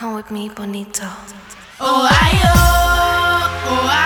Come with me, bonito. Oh, I, oh, oh I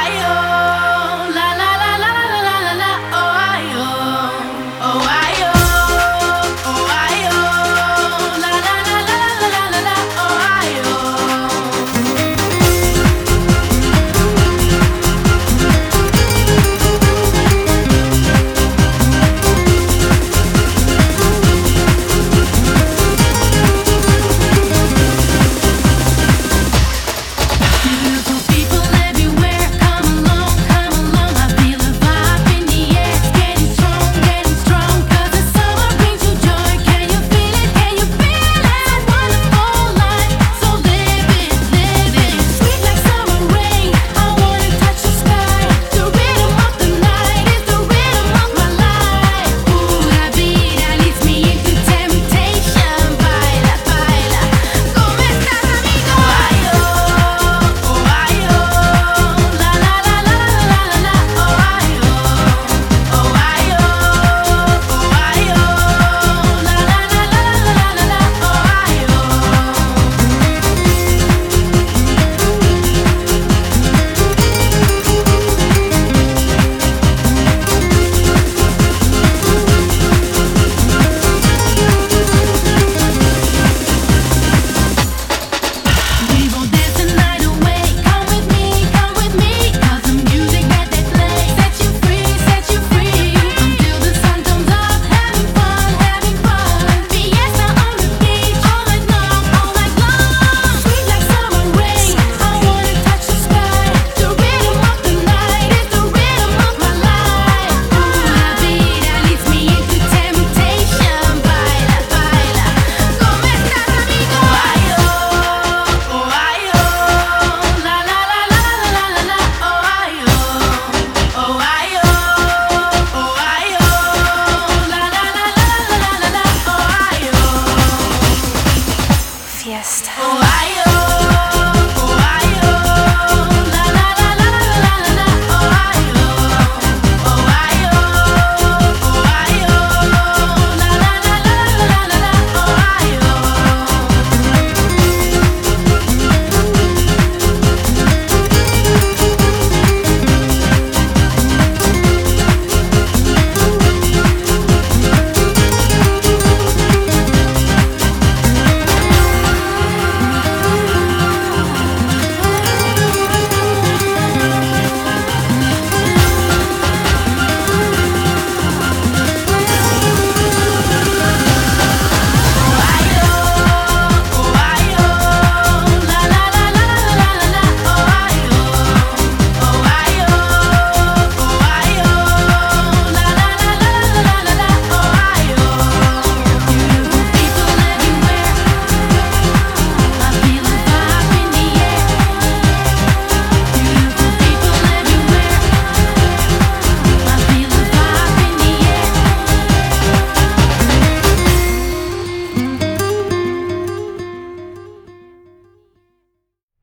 Oh, Oh,